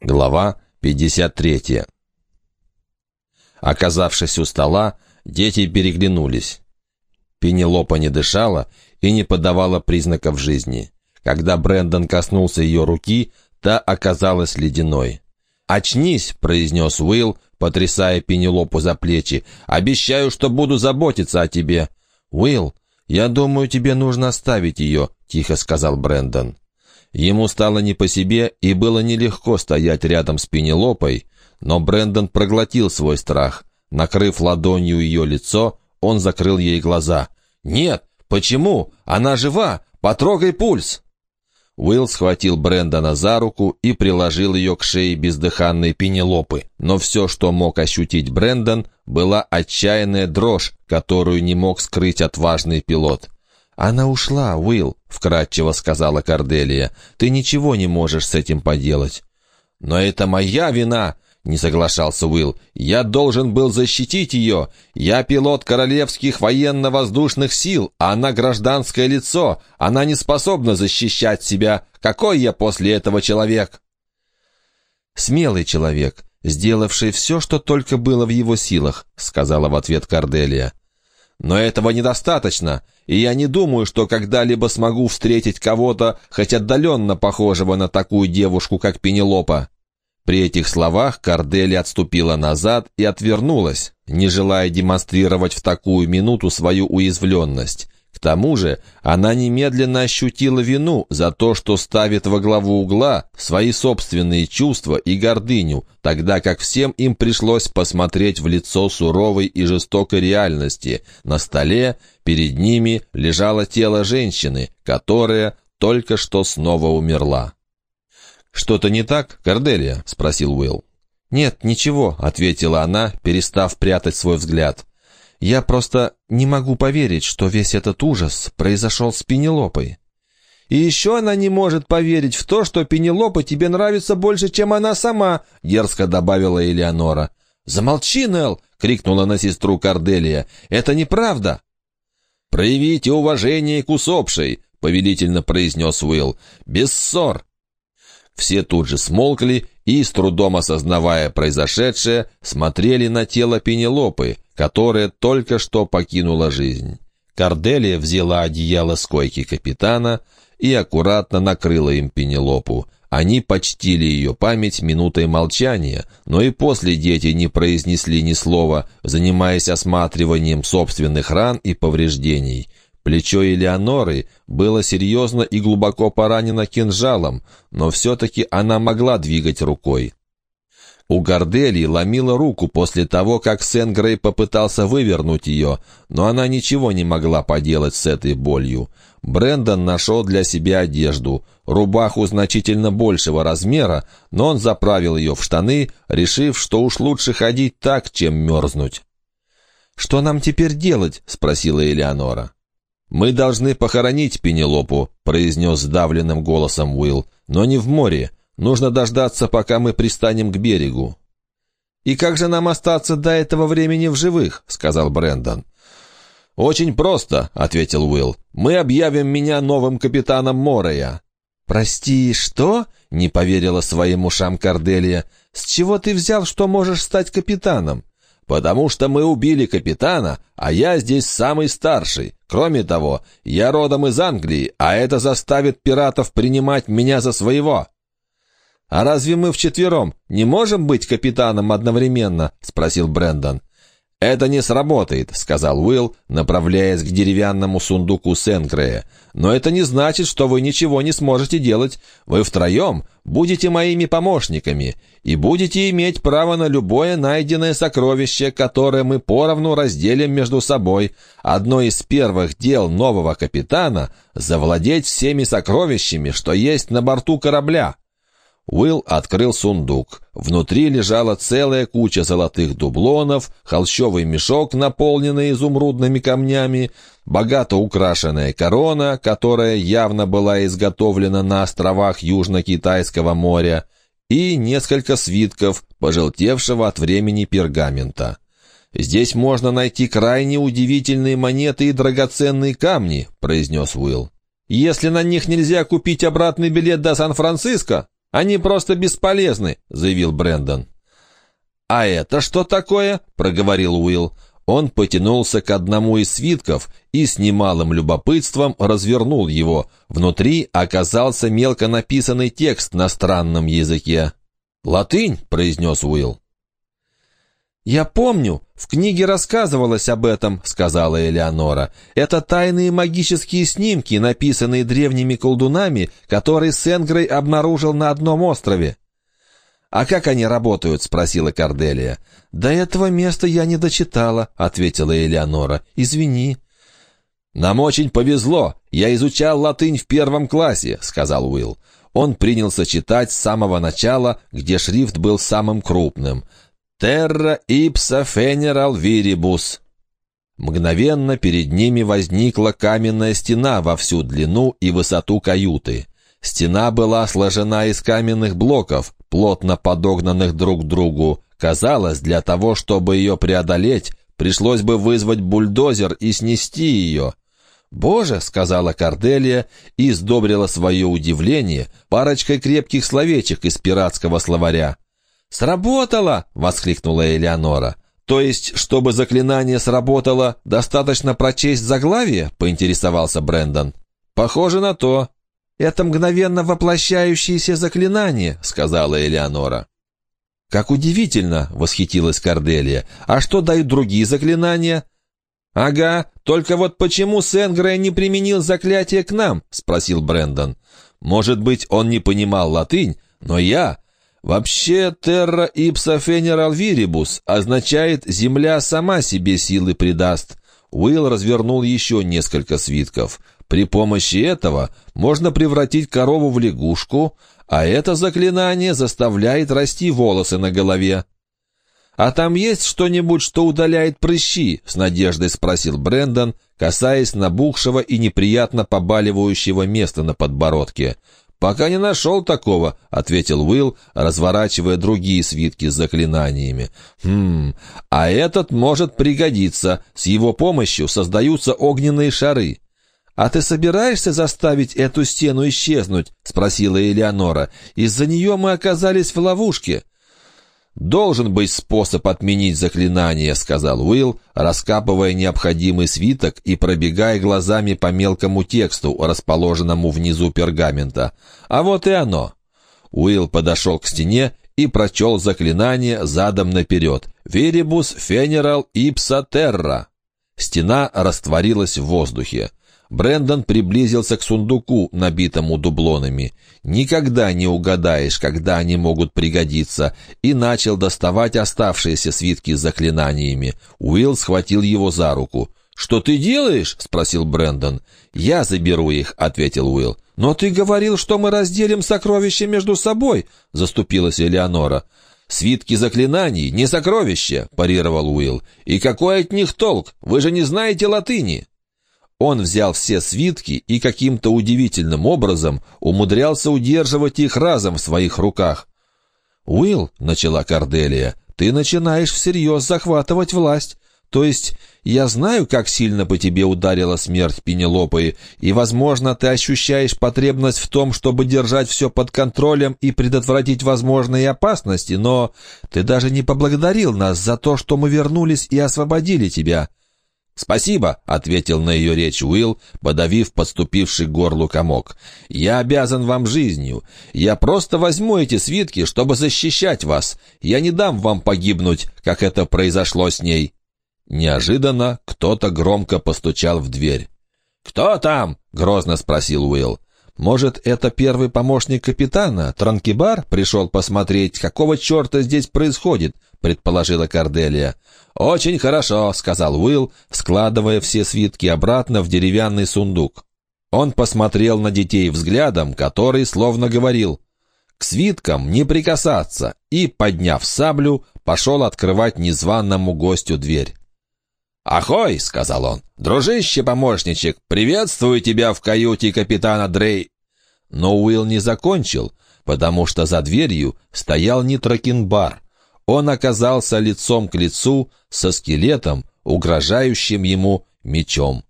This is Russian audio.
Глава 53 Оказавшись у стола, дети переглянулись. Пенелопа не дышала и не подавала признаков жизни. Когда Брэндон коснулся ее руки, та оказалась ледяной. «Очнись!» — произнес Уилл, потрясая Пенелопу за плечи. «Обещаю, что буду заботиться о тебе». «Уилл, я думаю, тебе нужно оставить ее», — тихо сказал Брэндон. Ему стало не по себе, и было нелегко стоять рядом с Пенелопой, но Брэндон проглотил свой страх. Накрыв ладонью ее лицо, он закрыл ей глаза. «Нет! Почему? Она жива! Потрогай пульс!» Уилл схватил Брэндона за руку и приложил ее к шее бездыханной Пенелопы. Но все, что мог ощутить Брэндон, была отчаянная дрожь, которую не мог скрыть отважный пилот. «Она ушла, Уилл», — вкратчиво сказала Корделия. «Ты ничего не можешь с этим поделать». «Но это моя вина!» — не соглашался Уилл. «Я должен был защитить ее. Я пилот королевских военно-воздушных сил, а она гражданское лицо. Она не способна защищать себя. Какой я после этого человек?» «Смелый человек, сделавший все, что только было в его силах», — сказала в ответ Корделия. Но этого недостаточно, и я не думаю, что когда-либо смогу встретить кого-то, хоть отдаленно похожего на такую девушку, как Пенелопа». При этих словах Кардели отступила назад и отвернулась, не желая демонстрировать в такую минуту свою уязвленность. К тому же она немедленно ощутила вину за то, что ставит во главу угла свои собственные чувства и гордыню, тогда как всем им пришлось посмотреть в лицо суровой и жестокой реальности. На столе перед ними лежало тело женщины, которая только что снова умерла. «Что-то не так, Корделия?» — спросил Уилл. «Нет, ничего», — ответила она, перестав прятать свой взгляд. Я просто не могу поверить, что весь этот ужас произошел с Пенелопой. И еще она не может поверить в то, что Пенелопа тебе нравится больше, чем она сама», — дерзко добавила Элеонора. «Замолчи, Нелл!» — крикнула на сестру Корделия. «Это неправда!» «Проявите уважение к усопшей!» — повелительно произнес Уилл. «Без ссор!» Все тут же смолкли и, с трудом осознавая произошедшее, смотрели на тело Пенелопы, которая только что покинула жизнь. Корделия взяла одеяло с койки капитана и аккуратно накрыла им Пенелопу. Они почтили ее память минутой молчания, но и после дети не произнесли ни слова, занимаясь осматриванием собственных ран и повреждений. Плечо Элеоноры было серьезно и глубоко поранено кинжалом, но все-таки она могла двигать рукой. У Гордели ломила руку после того, как Сенгрей попытался вывернуть ее, но она ничего не могла поделать с этой болью. Брендон нашел для себя одежду, рубаху значительно большего размера, но он заправил ее в штаны, решив, что уж лучше ходить так, чем мерзнуть. «Что нам теперь делать?» — спросила Элеонора. «Мы должны похоронить Пенелопу», — произнес сдавленным голосом Уилл, — «но не в море. Нужно дождаться, пока мы пристанем к берегу». «И как же нам остаться до этого времени в живых?» — сказал Брэндон. «Очень просто», — ответил Уилл. «Мы объявим меня новым капитаном Морея». «Прости, что?» — не поверила своим ушам Корделия. «С чего ты взял, что можешь стать капитаном?» «Потому что мы убили капитана, а я здесь самый старший. Кроме того, я родом из Англии, а это заставит пиратов принимать меня за своего». «А разве мы вчетвером не можем быть капитаном одновременно?» — спросил Брэндон. «Это не сработает», — сказал Уилл, направляясь к деревянному сундуку Сенгрея. «Но это не значит, что вы ничего не сможете делать. Вы втроем будете моими помощниками и будете иметь право на любое найденное сокровище, которое мы поровну разделим между собой. Одно из первых дел нового капитана — завладеть всеми сокровищами, что есть на борту корабля». Уилл открыл сундук. Внутри лежала целая куча золотых дублонов, холщовый мешок, наполненный изумрудными камнями, богато украшенная корона, которая явно была изготовлена на островах Южно-Китайского моря, и несколько свитков, пожелтевшего от времени пергамента. «Здесь можно найти крайне удивительные монеты и драгоценные камни», — произнес Уилл. «Если на них нельзя купить обратный билет до Сан-Франциско, «Они просто бесполезны», — заявил Брэндон. «А это что такое?» — проговорил Уилл. Он потянулся к одному из свитков и с немалым любопытством развернул его. Внутри оказался мелко написанный текст на странном языке. «Латынь», — произнес Уилл. «Я помню, в книге рассказывалось об этом», — сказала Элеонора. «Это тайные магические снимки, написанные древними колдунами, которые Сенгрей обнаружил на одном острове». «А как они работают?» — спросила Корделия. «До этого места я не дочитала», — ответила Элеонора. «Извини». «Нам очень повезло. Я изучал латынь в первом классе», — сказал Уилл. Он принялся читать с самого начала, где шрифт был самым крупным. «Terra ipsa feneral viribus». Мгновенно перед ними возникла каменная стена во всю длину и высоту каюты. Стена была сложена из каменных блоков, плотно подогнанных друг к другу. Казалось, для того, чтобы ее преодолеть, пришлось бы вызвать бульдозер и снести ее. «Боже!» — сказала Корделия и сдобрила свое удивление парочкой крепких словечек из пиратского словаря. «Сработало!» — воскликнула Элеонора. «То есть, чтобы заклинание сработало, достаточно прочесть заглавие?» — поинтересовался Брендон. «Похоже на то». «Это мгновенно воплощающееся заклинание», — сказала Элеонора. «Как удивительно!» — восхитилась Корделия. «А что дают другие заклинания?» «Ага, только вот почему Сенгрей не применил заклятие к нам?» — спросил Брендон. «Может быть, он не понимал латынь, но я...» Вообще, «terra ipsa feneral viribus» означает «земля сама себе силы придаст». Уилл развернул еще несколько свитков. При помощи этого можно превратить корову в лягушку, а это заклинание заставляет расти волосы на голове. «А там есть что-нибудь, что удаляет прыщи?» — с надеждой спросил Брендон, касаясь набухшего и неприятно побаливающего места на подбородке. «Пока не нашел такого», — ответил Уилл, разворачивая другие свитки с заклинаниями. «Хм, а этот может пригодиться. С его помощью создаются огненные шары». «А ты собираешься заставить эту стену исчезнуть?» — спросила Элеонора. «Из-за нее мы оказались в ловушке». «Должен быть способ отменить заклинание», — сказал Уилл, раскапывая необходимый свиток и пробегая глазами по мелкому тексту, расположенному внизу пергамента. «А вот и оно». Уилл подошел к стене и прочел заклинание задом наперед. «Верибус фенерал ипса терра». Стена растворилась в воздухе. Брендон приблизился к сундуку, набитому дублонами. Никогда не угадаешь, когда они могут пригодиться, и начал доставать оставшиеся свитки с заклинаниями. Уилл схватил его за руку. «Что ты делаешь?» — спросил Брендон. «Я заберу их», — ответил Уилл. «Но ты говорил, что мы разделим сокровища между собой», — заступилась Элеонора. «Свитки заклинаний — не сокровища», — парировал Уилл. «И какой от них толк? Вы же не знаете латыни». Он взял все свитки и каким-то удивительным образом умудрялся удерживать их разом в своих руках. «Уилл», — начала Корделия, — «ты начинаешь всерьез захватывать власть. То есть я знаю, как сильно по тебе ударила смерть Пенелопы, и, возможно, ты ощущаешь потребность в том, чтобы держать все под контролем и предотвратить возможные опасности, но ты даже не поблагодарил нас за то, что мы вернулись и освободили тебя». «Спасибо», — ответил на ее речь Уилл, подавив подступивший к горлу комок. «Я обязан вам жизнью. Я просто возьму эти свитки, чтобы защищать вас. Я не дам вам погибнуть, как это произошло с ней». Неожиданно кто-то громко постучал в дверь. «Кто там?» — грозно спросил Уилл. «Может, это первый помощник капитана, Транкибар, пришел посмотреть, какого черта здесь происходит?» — предположила Корделия. «Очень хорошо», — сказал Уилл, складывая все свитки обратно в деревянный сундук. Он посмотрел на детей взглядом, который словно говорил «К свиткам не прикасаться», и, подняв саблю, пошел открывать незваному гостю дверь. «Ахой!» — сказал он. «Дружище-помощничек, приветствую тебя в каюте капитана Дрей!» Но Уилл не закончил, потому что за дверью стоял не Тракинбар. Он оказался лицом к лицу со скелетом, угрожающим ему мечом.